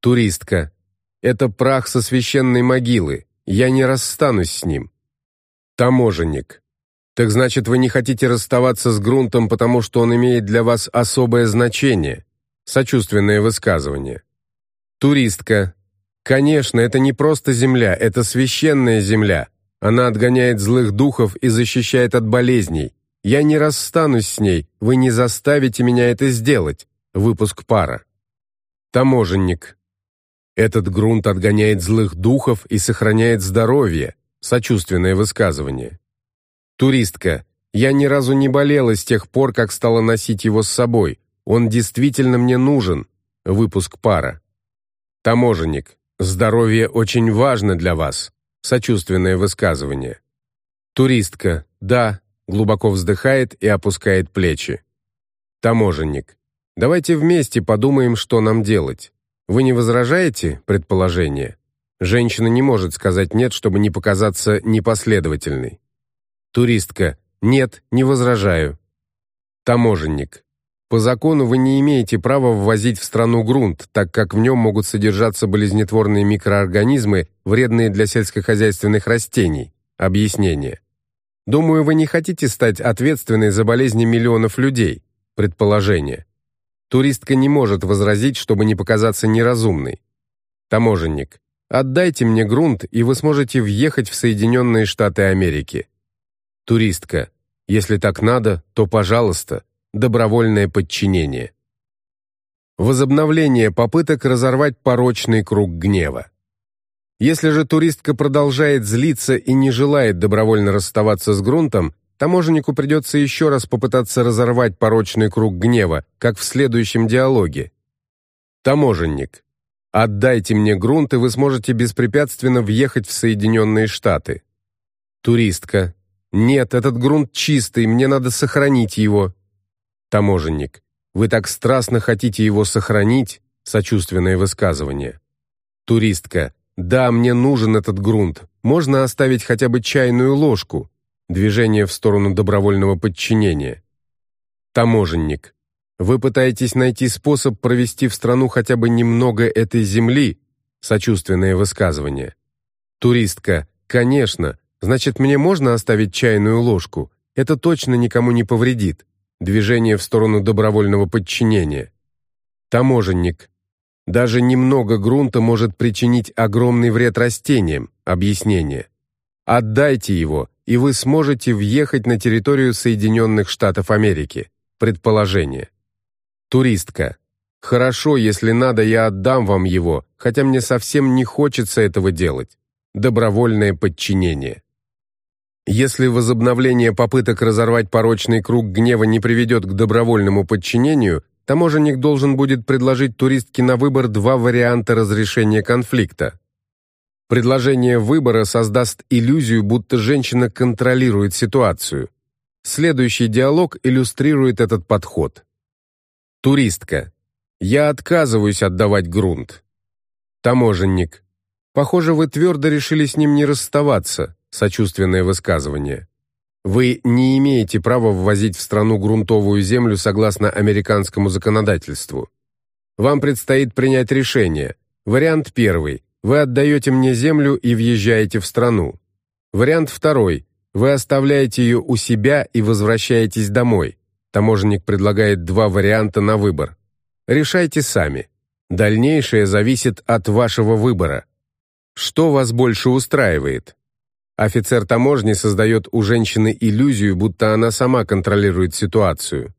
Туристка. «Это прах со священной могилы. Я не расстанусь с ним». Таможенник. Так значит, вы не хотите расставаться с грунтом, потому что он имеет для вас особое значение. Сочувственное высказывание. Туристка. Конечно, это не просто земля, это священная земля. Она отгоняет злых духов и защищает от болезней. Я не расстанусь с ней, вы не заставите меня это сделать. Выпуск пара. Таможенник. Этот грунт отгоняет злых духов и сохраняет здоровье. Сочувственное высказывание. Туристка. Я ни разу не болела с тех пор, как стала носить его с собой. Он действительно мне нужен. Выпуск пара. Таможенник. Здоровье очень важно для вас. Сочувственное высказывание. Туристка. Да. Глубоко вздыхает и опускает плечи. Таможенник. Давайте вместе подумаем, что нам делать. Вы не возражаете, предположение? Женщина не может сказать «нет», чтобы не показаться непоследовательной. Туристка. Нет, не возражаю. Таможенник. По закону вы не имеете права ввозить в страну грунт, так как в нем могут содержаться болезнетворные микроорганизмы, вредные для сельскохозяйственных растений. Объяснение. Думаю, вы не хотите стать ответственной за болезни миллионов людей. Предположение. Туристка не может возразить, чтобы не показаться неразумной. Таможенник. Отдайте мне грунт, и вы сможете въехать в Соединенные Штаты Америки. Туристка. Если так надо, то, пожалуйста, добровольное подчинение. Возобновление попыток разорвать порочный круг гнева. Если же туристка продолжает злиться и не желает добровольно расставаться с грунтом, таможеннику придется еще раз попытаться разорвать порочный круг гнева, как в следующем диалоге. Таможенник. Отдайте мне грунт, и вы сможете беспрепятственно въехать в Соединенные Штаты. Туристка. «Нет, этот грунт чистый, мне надо сохранить его». Таможенник. Вы так страстно хотите его сохранить? Сочувственное высказывание. Туристка. Да, мне нужен этот грунт. Можно оставить хотя бы чайную ложку. Движение в сторону добровольного подчинения. Таможенник. Вы пытаетесь найти способ провести в страну хотя бы немного этой земли? Сочувственное высказывание. Туристка. Конечно. Значит, мне можно оставить чайную ложку? Это точно никому не повредит. Движение в сторону добровольного подчинения. Таможенник. Даже немного грунта может причинить огромный вред растениям. Объяснение. Отдайте его, и вы сможете въехать на территорию Соединенных Штатов Америки. Предположение. Туристка. Хорошо, если надо, я отдам вам его, хотя мне совсем не хочется этого делать. Добровольное подчинение. Если возобновление попыток разорвать порочный круг гнева не приведет к добровольному подчинению, таможенник должен будет предложить туристке на выбор два варианта разрешения конфликта. Предложение выбора создаст иллюзию, будто женщина контролирует ситуацию. Следующий диалог иллюстрирует этот подход. Туристка. Я отказываюсь отдавать грунт. Таможенник. Похоже, вы твердо решили с ним не расставаться. Сочувственное высказывание. Вы не имеете права ввозить в страну грунтовую землю согласно американскому законодательству. Вам предстоит принять решение. Вариант первый. Вы отдаете мне землю и въезжаете в страну. Вариант второй. Вы оставляете ее у себя и возвращаетесь домой. Таможенник предлагает два варианта на выбор. Решайте сами. Дальнейшее зависит от вашего выбора. Что вас больше устраивает? Офицер таможни создает у женщины иллюзию, будто она сама контролирует ситуацию.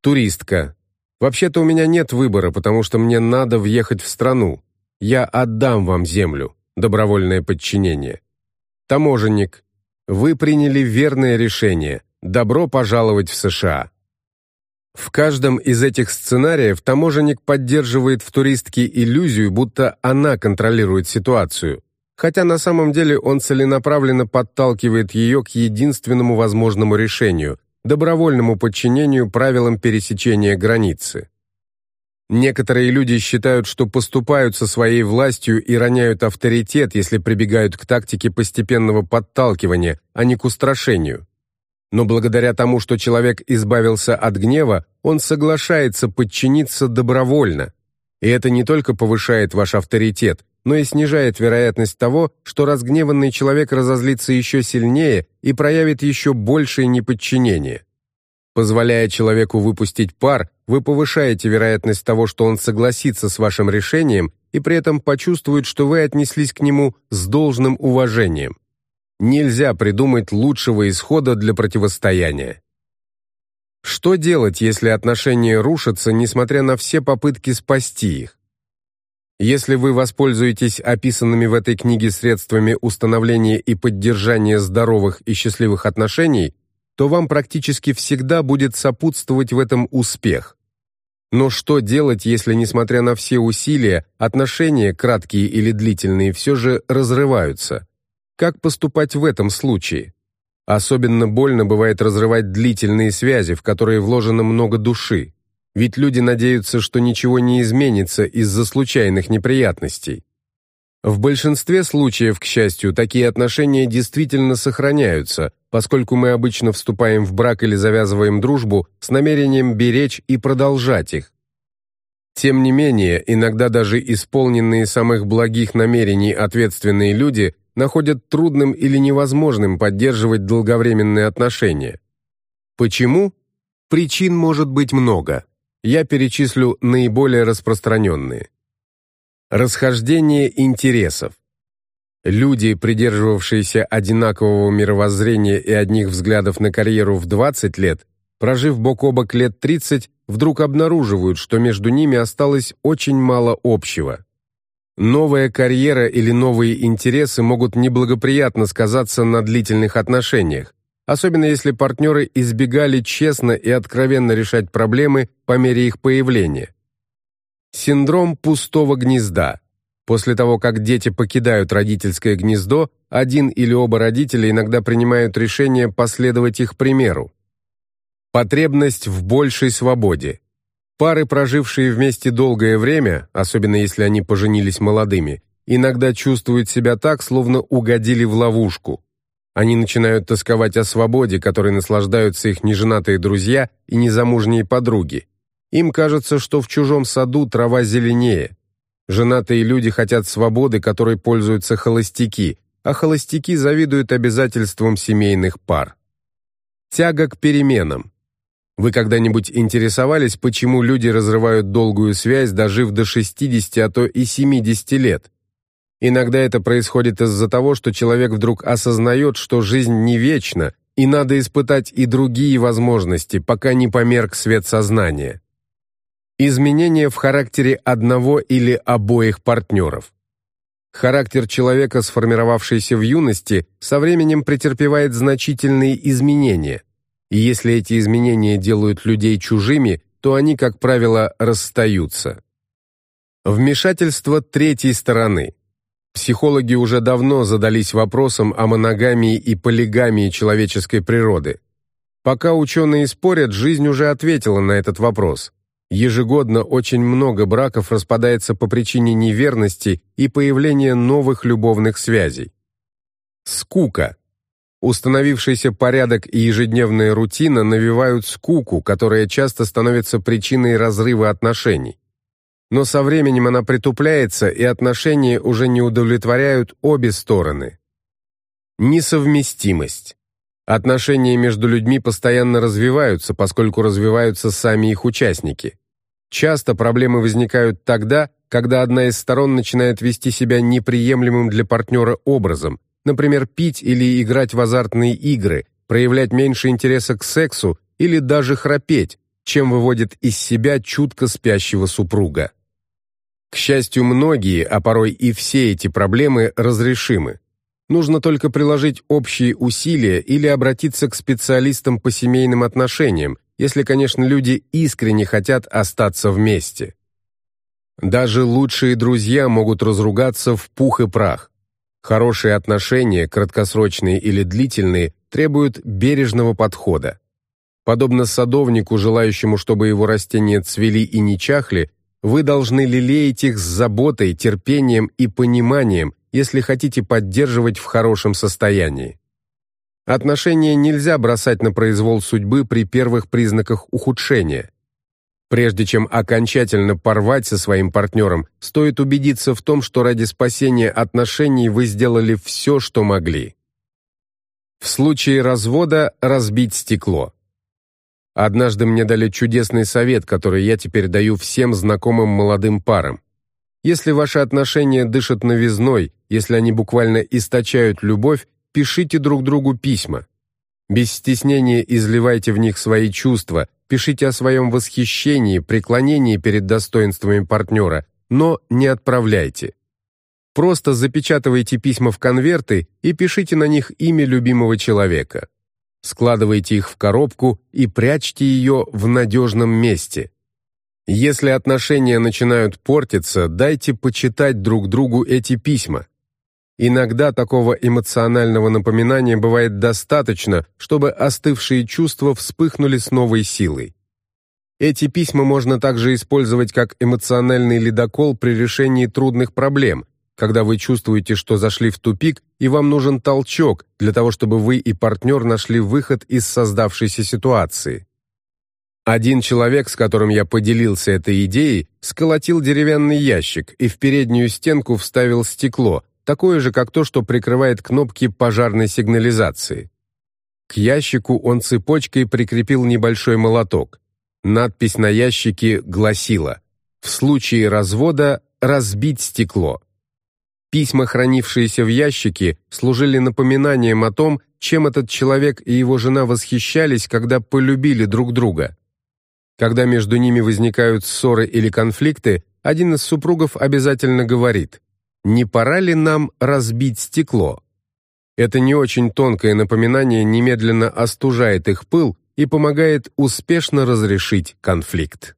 Туристка. Вообще-то у меня нет выбора, потому что мне надо въехать в страну. Я отдам вам землю. Добровольное подчинение. Таможенник. Вы приняли верное решение. Добро пожаловать в США. В каждом из этих сценариев таможенник поддерживает в туристке иллюзию, будто она контролирует ситуацию, хотя на самом деле он целенаправленно подталкивает ее к единственному возможному решению – добровольному подчинению правилам пересечения границы. Некоторые люди считают, что поступают со своей властью и роняют авторитет, если прибегают к тактике постепенного подталкивания, а не к устрашению. Но благодаря тому, что человек избавился от гнева, он соглашается подчиниться добровольно. И это не только повышает ваш авторитет, но и снижает вероятность того, что разгневанный человек разозлится еще сильнее и проявит еще большее неподчинение. Позволяя человеку выпустить пар, вы повышаете вероятность того, что он согласится с вашим решением и при этом почувствует, что вы отнеслись к нему с должным уважением. Нельзя придумать лучшего исхода для противостояния. Что делать, если отношения рушатся, несмотря на все попытки спасти их? Если вы воспользуетесь описанными в этой книге средствами установления и поддержания здоровых и счастливых отношений, то вам практически всегда будет сопутствовать в этом успех. Но что делать, если, несмотря на все усилия, отношения, краткие или длительные, все же разрываются? Как поступать в этом случае? Особенно больно бывает разрывать длительные связи, в которые вложено много души. Ведь люди надеются, что ничего не изменится из-за случайных неприятностей. В большинстве случаев, к счастью, такие отношения действительно сохраняются, поскольку мы обычно вступаем в брак или завязываем дружбу с намерением беречь и продолжать их. Тем не менее, иногда даже исполненные самых благих намерений ответственные люди находят трудным или невозможным поддерживать долговременные отношения. Почему? Причин может быть много. Я перечислю наиболее распространенные. Расхождение интересов. Люди, придерживавшиеся одинакового мировоззрения и одних взглядов на карьеру в 20 лет, прожив бок о бок лет 30, вдруг обнаруживают, что между ними осталось очень мало общего. Новая карьера или новые интересы могут неблагоприятно сказаться на длительных отношениях, особенно если партнеры избегали честно и откровенно решать проблемы по мере их появления. Синдром пустого гнезда. После того, как дети покидают родительское гнездо, один или оба родителя иногда принимают решение последовать их примеру. Потребность в большей свободе. Пары, прожившие вместе долгое время, особенно если они поженились молодыми, иногда чувствуют себя так, словно угодили в ловушку. Они начинают тосковать о свободе, которой наслаждаются их неженатые друзья и незамужние подруги. Им кажется, что в чужом саду трава зеленее. Женатые люди хотят свободы, которой пользуются холостяки, а холостяки завидуют обязательствам семейных пар. Тяга к переменам. Вы когда-нибудь интересовались, почему люди разрывают долгую связь, дожив до 60, а то и 70 лет? Иногда это происходит из-за того, что человек вдруг осознает, что жизнь не вечна, и надо испытать и другие возможности, пока не померк свет сознания. Изменения в характере одного или обоих партнеров. Характер человека, сформировавшийся в юности, со временем претерпевает значительные изменения. И если эти изменения делают людей чужими, то они, как правило, расстаются. Вмешательство третьей стороны. Психологи уже давно задались вопросом о моногамии и полигамии человеческой природы. Пока ученые спорят, жизнь уже ответила на этот вопрос. Ежегодно очень много браков распадается по причине неверности и появления новых любовных связей. Скука. Установившийся порядок и ежедневная рутина навевают скуку, которая часто становится причиной разрыва отношений. Но со временем она притупляется, и отношения уже не удовлетворяют обе стороны. Несовместимость. Отношения между людьми постоянно развиваются, поскольку развиваются сами их участники. Часто проблемы возникают тогда, когда одна из сторон начинает вести себя неприемлемым для партнера образом, например, пить или играть в азартные игры, проявлять меньше интереса к сексу или даже храпеть, чем выводит из себя чутко спящего супруга. К счастью, многие, а порой и все эти проблемы разрешимы. Нужно только приложить общие усилия или обратиться к специалистам по семейным отношениям, если, конечно, люди искренне хотят остаться вместе. Даже лучшие друзья могут разругаться в пух и прах. Хорошие отношения, краткосрочные или длительные, требуют бережного подхода. Подобно садовнику, желающему, чтобы его растения цвели и не чахли, вы должны лелеять их с заботой, терпением и пониманием, если хотите поддерживать в хорошем состоянии. Отношения нельзя бросать на произвол судьбы при первых признаках ухудшения. Прежде чем окончательно порвать со своим партнером, стоит убедиться в том, что ради спасения отношений вы сделали все, что могли. В случае развода разбить стекло. Однажды мне дали чудесный совет, который я теперь даю всем знакомым молодым парам. Если ваши отношения дышат новизной, если они буквально источают любовь, пишите друг другу письма. Без стеснения изливайте в них свои чувства, пишите о своем восхищении, преклонении перед достоинствами партнера, но не отправляйте. Просто запечатывайте письма в конверты и пишите на них имя любимого человека. Складывайте их в коробку и прячьте ее в надежном месте. Если отношения начинают портиться, дайте почитать друг другу эти письма. Иногда такого эмоционального напоминания бывает достаточно, чтобы остывшие чувства вспыхнули с новой силой. Эти письма можно также использовать как эмоциональный ледокол при решении трудных проблем, когда вы чувствуете, что зашли в тупик и вам нужен толчок для того, чтобы вы и партнер нашли выход из создавшейся ситуации. Один человек, с которым я поделился этой идеей, сколотил деревянный ящик и в переднюю стенку вставил стекло, такое же, как то, что прикрывает кнопки пожарной сигнализации. К ящику он цепочкой прикрепил небольшой молоток. Надпись на ящике гласила «В случае развода разбить стекло». Письма, хранившиеся в ящике, служили напоминанием о том, чем этот человек и его жена восхищались, когда полюбили друг друга. Когда между ними возникают ссоры или конфликты, один из супругов обязательно говорит «Не пора ли нам разбить стекло?» Это не очень тонкое напоминание немедленно остужает их пыл и помогает успешно разрешить конфликт.